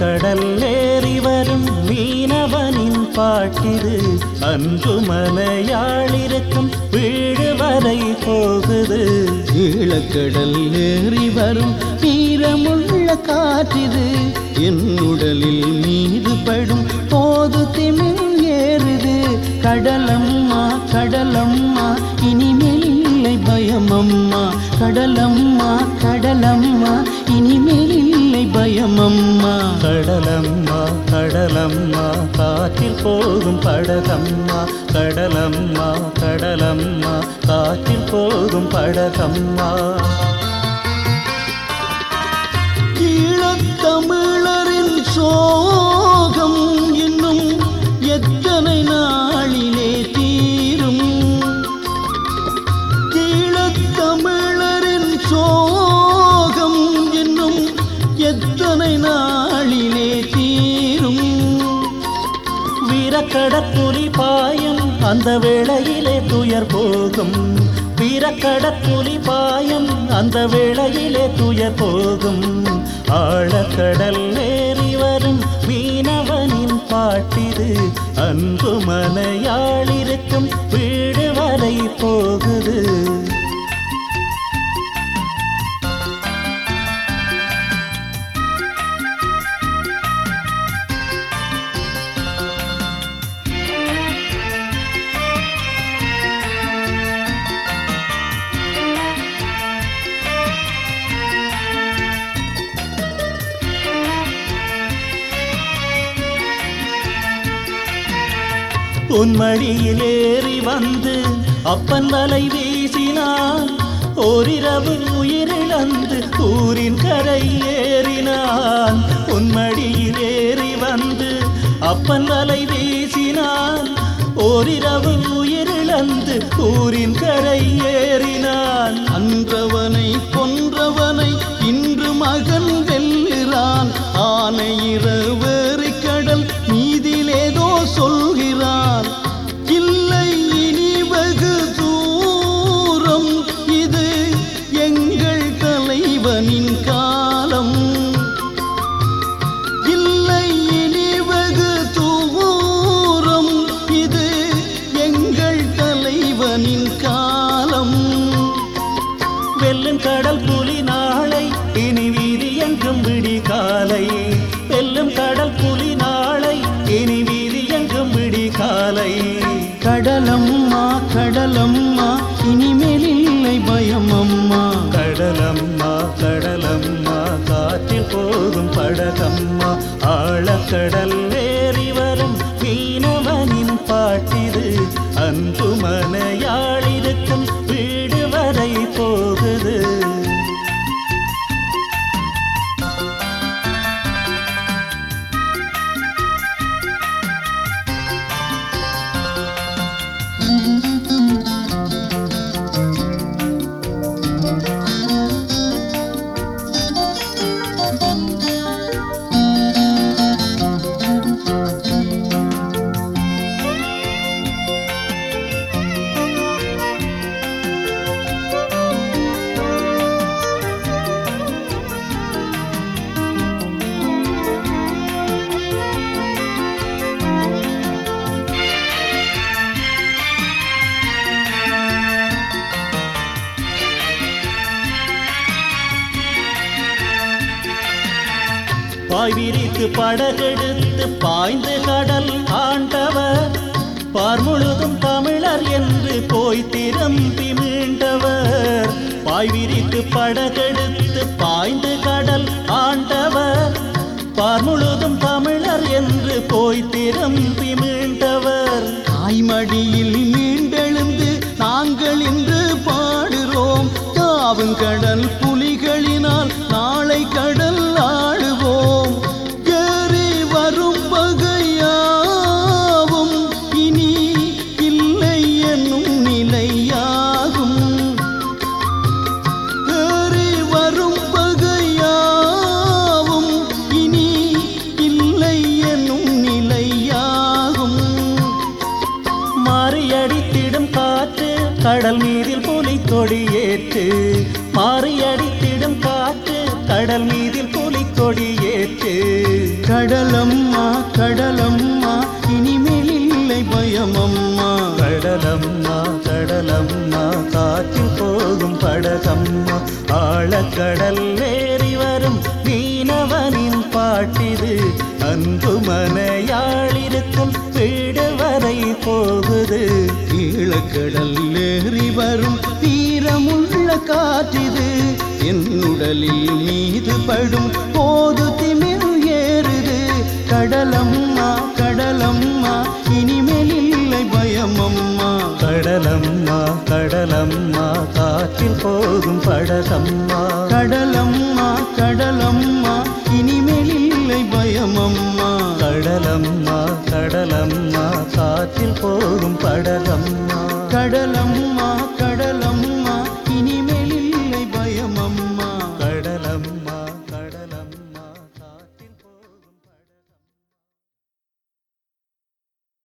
ஆழக்கடல் ஏறி வரும் மீனவனின் பாட்டிது அன்பு மலையாளிருக்கும் வீடு வரை போகுது. ஈழக்கடல் ஏறி வரும் ஈரமுள்ள காற்றிது என் உடலில் மீது படும் போது திமில் ஏறுது. கடலம்மா கடலம்மா இனிமேல் இல்லை பயமம்மா. கடலம் இல்லை கடலம்மா கடலம்மா காற்றில் போகும் படகம்மா கடலம்மா கடலம்மா காற்றில் போகும் படகம்மா அந்த வேளையிலே துயர் போகும். வீரக்கடற்குலி பாயும். அந்த வேளையிலே துயர் போகும். ஆழக்கடல் ஏறி வரும் மீனவனின் பாட்டிது. அன்பு மனையாளிருக்கும் வீடு வரை போகுது. உன் மடியில் ஏறி வந்து அப்பன் வலை வீசினான். ஓரிரவு உயிரிழந்து ஊரின் கரை ஏறினான். உன் மடியில் ஏறி வந்து அப்பன் வலை வீசினான். ஓரிரவு உயிரிழந்து ஊரின் கரை ஏறினான். போகும் படகம்மா. ஆழக்கடல் ஏறி வரும் மீனவனின் பாட்டிது. அன்பு மனைய பாய் விரித்து படகெடுத்து பாய்ந்து கடல் ஆண்டவர். பார் முழுதும் தமிழர் என்று போய் திரும்பி மீண்டவர். பாய் விரித்து படகெடுத்து பாய்ந்து கடல் ஆண்டவர். பார் முழுதும் தமிழர் என்று போய் திரும்பி மீண்டவர். தாய்மடியில் மீண்டெழுந்து நாங்கள் இன்று பாடுகிறோம் தாவும் கடல் மாறியடித்திடும் காற்று கடல் நீரில் புலி கொடியேற்று. மாறியடித்திடும் காற்று கடல் மீதில் புலிக்கொடி ஏற்று கடலம்மா கடலம்மா இனிமேல் இல்லை பயமம்மா. கடலம்மா கடலம்மா காற்றில் போகும் படகம்மா. ஆழக்கடல் ஏறி வரும் மீனவனின் பாட்டிது. அன்பு மனையாளிருக்கும் போகுது ஈழக்கடல் ஏறி வரும் வீரமுள்ள காற்றிது. என் உடலில் மீது படும் போது திமிர் ஏறுது. கடலம்மா கடலம்மா இனிமேல் இல்லை பயமம்மா. கடலம்மா கடலம்மா காற்றில் போகும் படகம்மா கடலம்மா கடலம்மா இனிமேல் இல்லை பயமம்மா. கடலம்மா கடலம்மா పడలమ్మ కడలమ్మా కడలమ్మ.